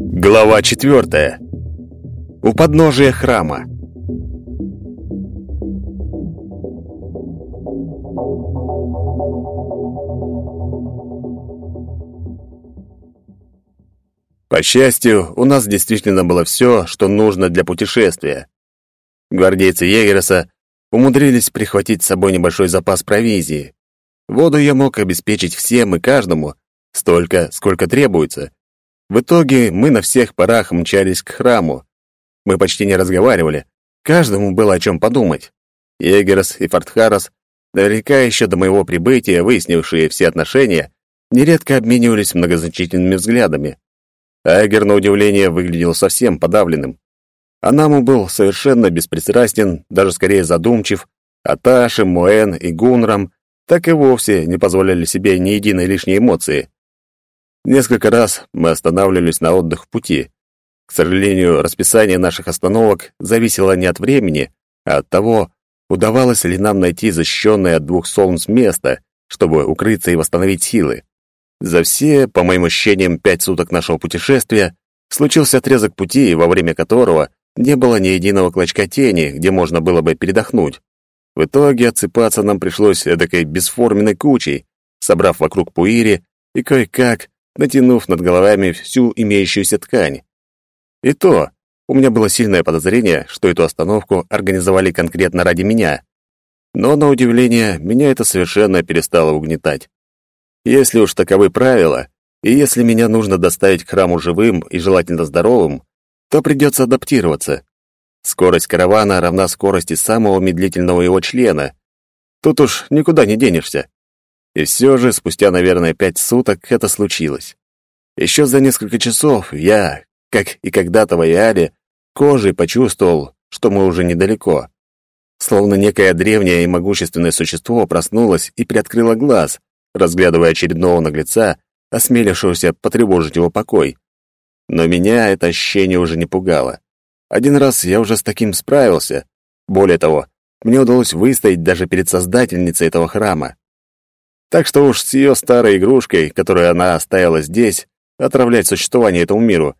Глава четвертая. У подножия храма. По счастью, у нас действительно было все, что нужно для путешествия. Гвардейцы Егереса умудрились прихватить с собой небольшой запас провизии. Воду я мог обеспечить всем и каждому, столько, сколько требуется. В итоге мы на всех парах мчались к храму. Мы почти не разговаривали, каждому было о чем подумать. Егерс и Фортхарас, наверняка еще до моего прибытия выяснившие все отношения, нередко обменивались многозначительными взглядами. Айгер, на удивление, выглядел совсем подавленным. Анаму был совершенно беспристрастен, даже скорее задумчив, а Таши, Муэн и Гунрам так и вовсе не позволяли себе ни единой лишней эмоции. Несколько раз мы останавливались на отдых в пути. К сожалению, расписание наших остановок зависело не от времени, а от того, удавалось ли нам найти защищенное от двух солнц место, чтобы укрыться и восстановить силы. За все, по моим ощущениям, пять суток нашего путешествия случился отрезок пути, во время которого не было ни единого клочка тени, где можно было бы передохнуть. В итоге отсыпаться нам пришлось эдакой бесформенной кучей, собрав вокруг пуири и кое-как натянув над головами всю имеющуюся ткань. И то, у меня было сильное подозрение, что эту остановку организовали конкретно ради меня. Но, на удивление, меня это совершенно перестало угнетать. Если уж таковы правила, и если меня нужно доставить к храму живым и желательно здоровым, то придется адаптироваться. Скорость каравана равна скорости самого медлительного его члена. Тут уж никуда не денешься. И все же, спустя, наверное, пять суток это случилось. Еще за несколько часов я, как и когда-то в Айале, кожей почувствовал, что мы уже недалеко. Словно некое древнее и могущественное существо проснулось и приоткрыло глаз, разглядывая очередного наглеца, осмелившегося потревожить его покой. Но меня это ощущение уже не пугало. Один раз я уже с таким справился. Более того, мне удалось выстоять даже перед создательницей этого храма. Так что уж с ее старой игрушкой, которую она оставила здесь, отравлять существование этому миру,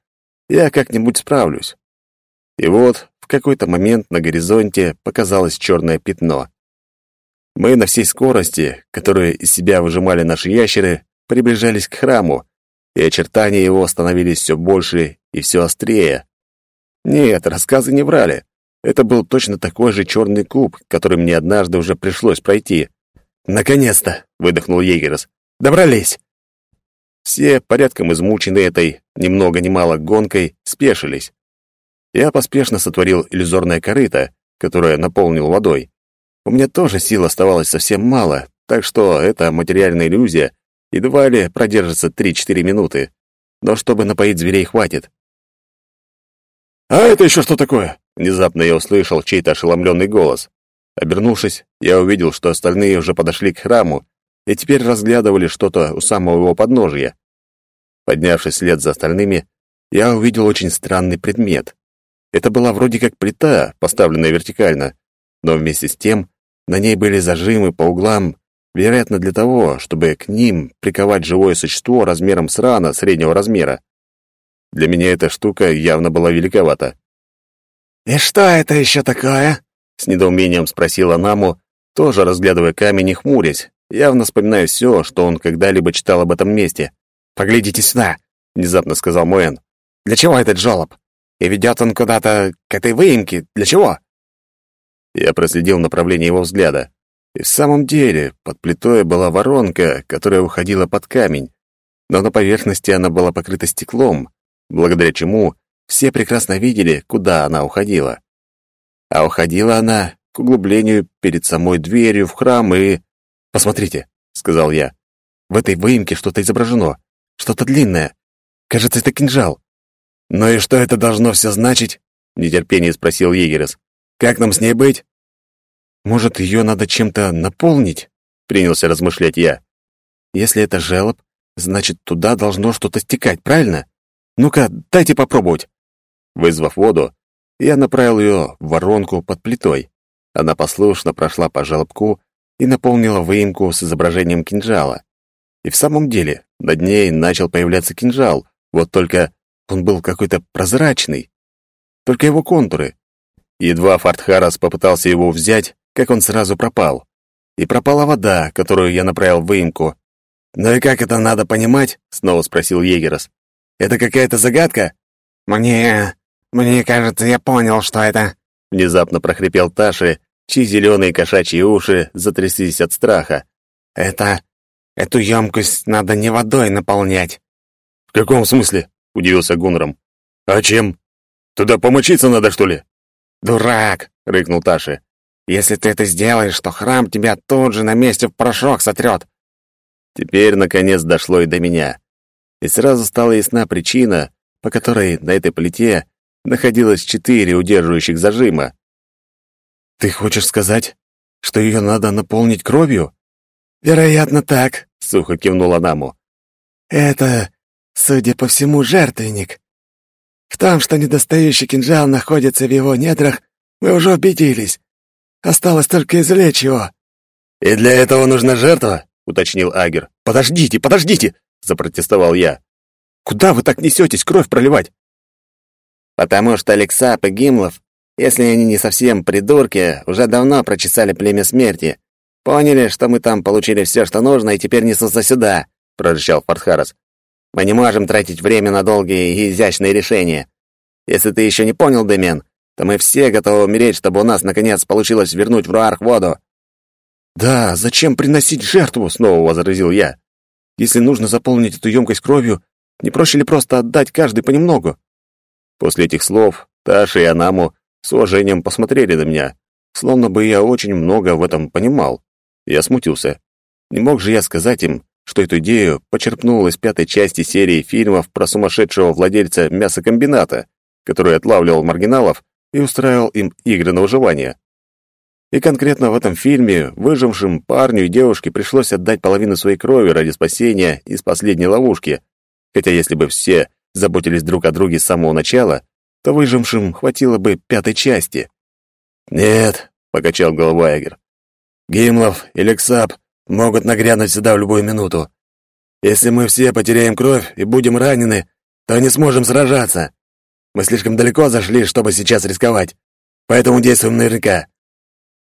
я как-нибудь справлюсь. И вот в какой-то момент на горизонте показалось черное пятно. Мы на всей скорости, которую из себя выжимали наши ящеры, приближались к храму, и очертания его становились все больше и все острее. Нет, рассказы не врали. Это был точно такой же черный куб, который мне однажды уже пришлось пройти. «Наконец-то!» — выдохнул Егерс. «Добрались!» Все, порядком измученные этой, ни много ни мало гонкой, спешились. Я поспешно сотворил иллюзорное корыто, которое наполнил водой. У меня тоже сил оставалось совсем мало, так что эта материальная иллюзия едва ли продержится 3-4 минуты. Но чтобы напоить зверей хватит. «А это еще что такое?» Внезапно я услышал чей-то ошеломленный голос. Обернувшись, я увидел, что остальные уже подошли к храму и теперь разглядывали что-то у самого его подножия. Поднявшись вслед за остальными, я увидел очень странный предмет. Это была вроде как плита, поставленная вертикально, но вместе с тем на ней были зажимы по углам, вероятно, для того, чтобы к ним приковать живое существо размером с рана среднего размера. Для меня эта штука явно была великовата. «И что это еще такое?» С недоумением спросила Наму, тоже разглядывая камень и хмурясь, явно вспоминая все, что он когда-либо читал об этом месте. «Поглядите сюда», — внезапно сказал Муэн. «Для чего этот жолоб? И ведет он куда-то к этой выемке. Для чего?» Я проследил направление его взгляда. И в самом деле, под плитой была воронка, которая уходила под камень, но на поверхности она была покрыта стеклом, благодаря чему все прекрасно видели, куда она уходила. А уходила она к углублению перед самой дверью в храм и... «Посмотрите», — сказал я, — «в этой выемке что-то изображено, что-то длинное. Кажется, это кинжал». «Ну и что это должно все значить?» — в нетерпении спросил Егерес. «Как нам с ней быть?» «Может, ее надо чем-то наполнить?» — принялся размышлять я. «Если это желоб, значит, туда должно что-то стекать, правильно? Ну-ка, дайте попробовать». Вызвав воду, я направил ее в воронку под плитой. Она послушно прошла по желобку и наполнила выемку с изображением кинжала. И в самом деле, над ней начал появляться кинжал, вот только он был какой-то прозрачный. Только его контуры. Едва Фартхарас попытался его взять, как он сразу пропал. И пропала вода, которую я направил в выемку. «Ну и как это надо понимать?» — снова спросил Егерос. «Это какая-то загадка?» «Мне... мне кажется, я понял, что это...» Внезапно прохрипел Таши, чьи зеленые кошачьи уши затряслись от страха. «Это... эту емкость надо не водой наполнять». «В каком смысле?» — удивился Гунром. «А чем? Туда помочиться надо, что ли?» «Дурак!» — рыкнул Таши. «Если ты это сделаешь, то храм тебя тут же на месте в порошок сотрет». Теперь, наконец, дошло и до меня. И сразу стала ясна причина, по которой на этой плите находилось четыре удерживающих зажима. «Ты хочешь сказать, что ее надо наполнить кровью?» «Вероятно, так», — сухо кивнула Наму. «Это, судя по всему, жертвенник. В том, что недостающий кинжал находится в его недрах, мы уже убедились. Осталось только извлечь его». «И для этого нужна жертва?» — уточнил Агер. «Подождите, подождите!» — запротестовал я. «Куда вы так несетесь кровь проливать?» «Потому что Алексап и Гимлов, если они не совсем придурки, уже давно прочесали племя смерти. Поняли, что мы там получили все, что нужно, и теперь несутся сюда», — прорычал Фортхарас. Мы не можем тратить время на долгие и изящные решения. Если ты еще не понял, Демен, то мы все готовы умереть, чтобы у нас, наконец, получилось вернуть в Руарх воду». «Да, зачем приносить жертву?» — снова возразил я. «Если нужно заполнить эту емкость кровью, не проще ли просто отдать каждый понемногу?» После этих слов Таша и Анаму с уважением посмотрели на меня, словно бы я очень много в этом понимал. Я смутился. Не мог же я сказать им, что эту идею почерпнул из пятой части серии фильмов про сумасшедшего владельца мясокомбината, который отлавливал маргиналов и устраивал им игры на выживание. И конкретно в этом фильме выжившим парню и девушке пришлось отдать половину своей крови ради спасения из последней ловушки, хотя если бы все заботились друг о друге с самого начала, то выжившим хватило бы пятой части. «Нет», — покачал головой Агер, — «Гимлов и Лексап могут нагрянуть сюда в любую минуту. Если мы все потеряем кровь и будем ранены, то не сможем сражаться. Мы слишком далеко зашли, чтобы сейчас рисковать. Поэтому действуем наверняка.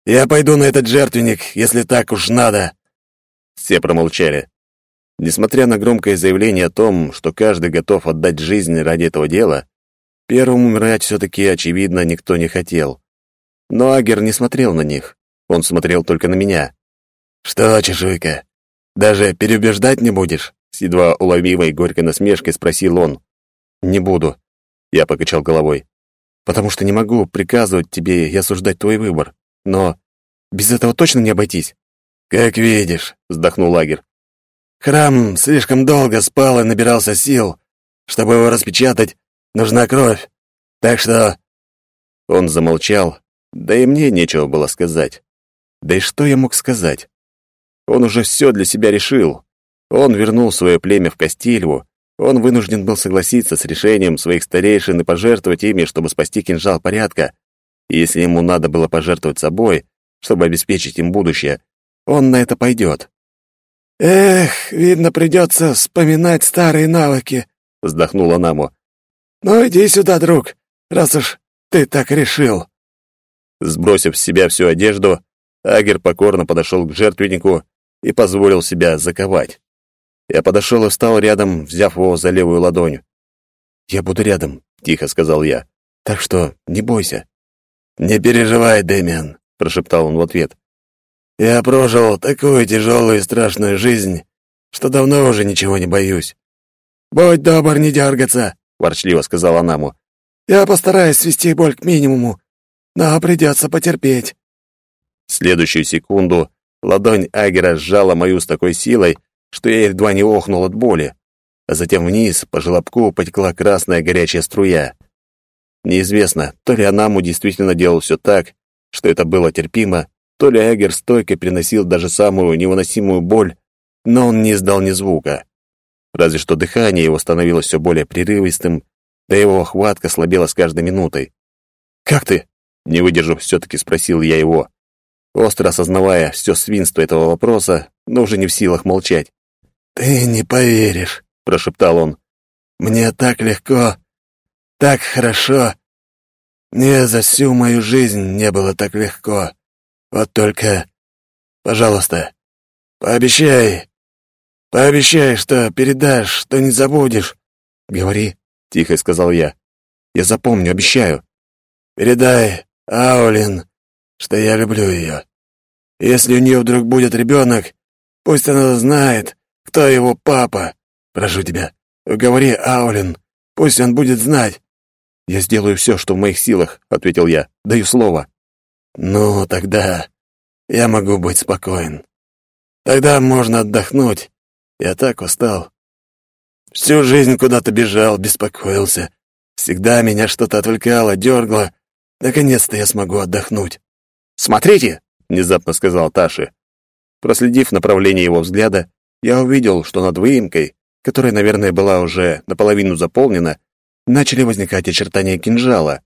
Я пойду на этот жертвенник, если так уж надо». Все промолчали. Несмотря на громкое заявление о том, что каждый готов отдать жизнь ради этого дела, первым умирать все-таки, очевидно, никто не хотел. Но Агер не смотрел на них. Он смотрел только на меня. «Что, чешуйка, даже переубеждать не будешь?» С едва уловимой горькой насмешкой спросил он. «Не буду», — я покачал головой. «Потому что не могу приказывать тебе и осуждать твой выбор. Но без этого точно не обойтись». «Как видишь», — вздохнул лагерь. «Храм слишком долго спал и набирался сил. Чтобы его распечатать, нужна кровь. Так что...» Он замолчал, да и мне нечего было сказать. Да и что я мог сказать? Он уже все для себя решил. Он вернул свое племя в Кастильву. Он вынужден был согласиться с решением своих старейшин и пожертвовать ими, чтобы спасти кинжал порядка. И если ему надо было пожертвовать собой, чтобы обеспечить им будущее, он на это пойдет. «Эх, видно, придется вспоминать старые навыки», — вздохнула Наму. «Ну, иди сюда, друг, раз уж ты так решил». Сбросив с себя всю одежду, Агер покорно подошел к жертвеннику и позволил себя заковать. Я подошел и встал рядом, взяв его за левую ладонь. «Я буду рядом», — тихо сказал я. «Так что не бойся». «Не переживай, Дэмиан», — прошептал он в ответ. «Я прожил такую тяжелую и страшную жизнь, что давно уже ничего не боюсь». «Будь добр, не дергаться», — ворчливо сказала Наму. «Я постараюсь свести боль к минимуму, но придется потерпеть». следующую секунду Ладонь Агера сжала мою с такой силой, что я едва не охнул от боли, а затем вниз по желобку потекла красная горячая струя. Неизвестно, то ли Анаму действительно делал все так, что это было терпимо, то ли Агер стойко переносил даже самую невыносимую боль, но он не издал ни звука. Разве что дыхание его становилось все более прерывистым, да его хватка слабела с каждой минутой. «Как ты?» — не выдержав, все-таки спросил я его. остро осознавая все свинство этого вопроса, но уже не в силах молчать. «Ты не поверишь», — прошептал он. «Мне так легко, так хорошо. Мне за всю мою жизнь не было так легко. Вот только, пожалуйста, пообещай, пообещай, что передашь, что не забудешь». «Говори», — тихо сказал я. «Я запомню, обещаю». «Передай Аулин, что я люблю ее. Если у нее вдруг будет ребенок, пусть она знает, кто его папа. Прошу тебя, говори Аулин, пусть он будет знать». «Я сделаю все, что в моих силах», — ответил я. «Даю слово». «Ну, тогда я могу быть спокоен. Тогда можно отдохнуть. Я так устал. Всю жизнь куда-то бежал, беспокоился. Всегда меня что-то отвлекало, дергло. Наконец-то я смогу отдохнуть. «Смотрите!» — внезапно сказал Таши. Проследив направление его взгляда, я увидел, что над выемкой, которая, наверное, была уже наполовину заполнена, начали возникать очертания кинжала.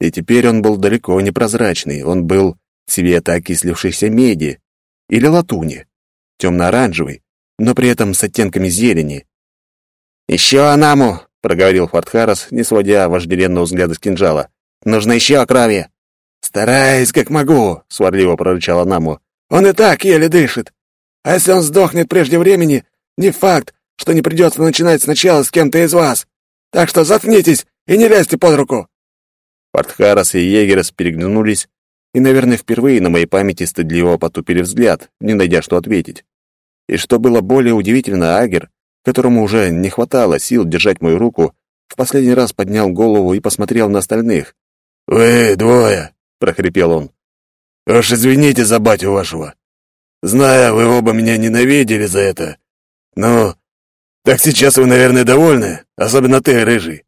И теперь он был далеко не прозрачный, он был цвета окислившейся меди или латуни, темно-оранжевый, но при этом с оттенками зелени. «Еще Анаму!» — проговорил Фортхарас, не сводя вожделенного взгляда с кинжала. «Нужно еще крови!» «Стараюсь, как могу!» — сварливо прорычал Анаму. «Он и так еле дышит. А если он сдохнет прежде времени, не факт, что не придется начинать сначала с кем-то из вас. Так что заткнитесь и не лезьте под руку!» Фортхарас и Егерас переглянулись и, наверное, впервые на моей памяти стыдливо потупили взгляд, не найдя что ответить. И что было более удивительно, Агер которому уже не хватало сил держать мою руку, в последний раз поднял голову и посмотрел на остальных. «Вы двое!» — прохрипел он. «Уж извините за батю вашего. Зная, вы оба меня ненавидели за это. Ну, так сейчас вы, наверное, довольны, особенно ты, рыжий.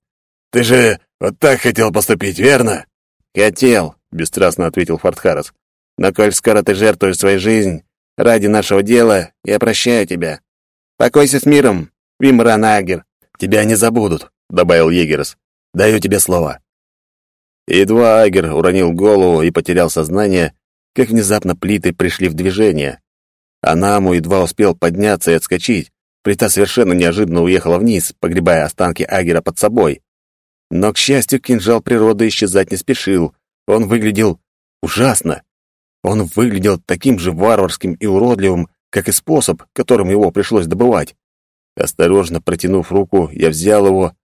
Ты же вот так хотел поступить, верно?» «Хотел», — бесстрастно ответил Фортхарас. «Но коль скоро ты жертвуешь свою жизнь ради нашего дела, я прощаю тебя. Покойся с миром, Вимран Агер. Тебя не забудут, добавил Егерс. Даю тебе слово. Едва Агер уронил голову и потерял сознание, как внезапно плиты пришли в движение. Анаму едва успел подняться и отскочить. Плита совершенно неожиданно уехала вниз, погребая останки Агера под собой. Но, к счастью, кинжал природы исчезать не спешил. Он выглядел ужасно. Он выглядел таким же варварским и уродливым, как и способ, которым его пришлось добывать. Осторожно протянув руку, я взял его,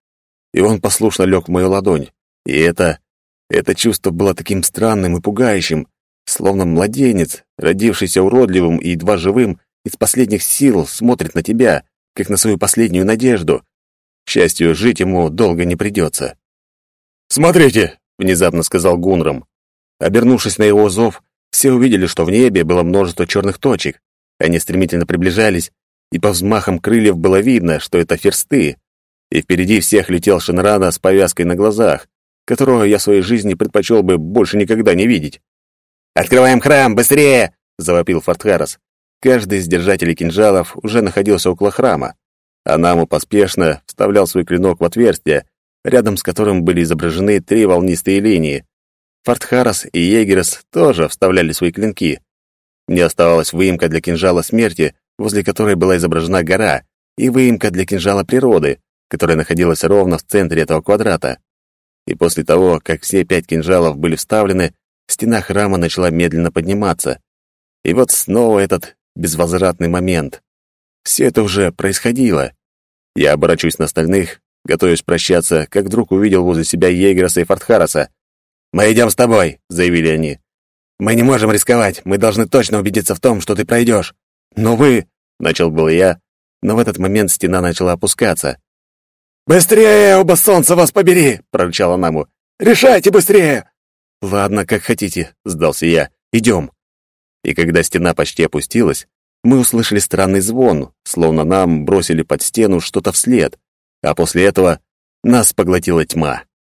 и он послушно лег в мою ладонь. И это... это чувство было таким странным и пугающим, словно младенец, родившийся уродливым и едва живым, из последних сил смотрит на тебя, как на свою последнюю надежду. К счастью, жить ему долго не придется. «Смотрите!» — внезапно сказал Гунрам. Обернувшись на его зов, все увидели, что в небе было множество черных точек. Они стремительно приближались, и по взмахам крыльев было видно, что это ферсты. И впереди всех летел Шенрана с повязкой на глазах, которого я в своей жизни предпочел бы больше никогда не видеть. «Открываем храм, быстрее!» — завопил Фортхарас. Каждый из держателей кинжалов уже находился около храма. а Наму поспешно вставлял свой клинок в отверстие, рядом с которым были изображены три волнистые линии. Фортхарас и Егерес тоже вставляли свои клинки. Мне оставалась выемка для кинжала смерти, возле которой была изображена гора, и выемка для кинжала природы, которая находилась ровно в центре этого квадрата. И после того, как все пять кинжалов были вставлены, стена храма начала медленно подниматься. И вот снова этот безвозвратный момент. Все это уже происходило. Я оборачиваюсь на остальных, готовясь прощаться, как вдруг увидел возле себя Егерса и Фортхараса. «Мы идем с тобой», — заявили они. Мы не можем рисковать. Мы должны точно убедиться в том, что ты пройдешь. Но вы...» — начал был я, но в этот момент стена начала опускаться. «Быстрее, оба солнца вас побери!» — прорычала Наму. «Решайте быстрее!» «Ладно, как хотите», — сдался я. «Идем». И когда стена почти опустилась, мы услышали странный звон, словно нам бросили под стену что-то вслед, а после этого нас поглотила тьма.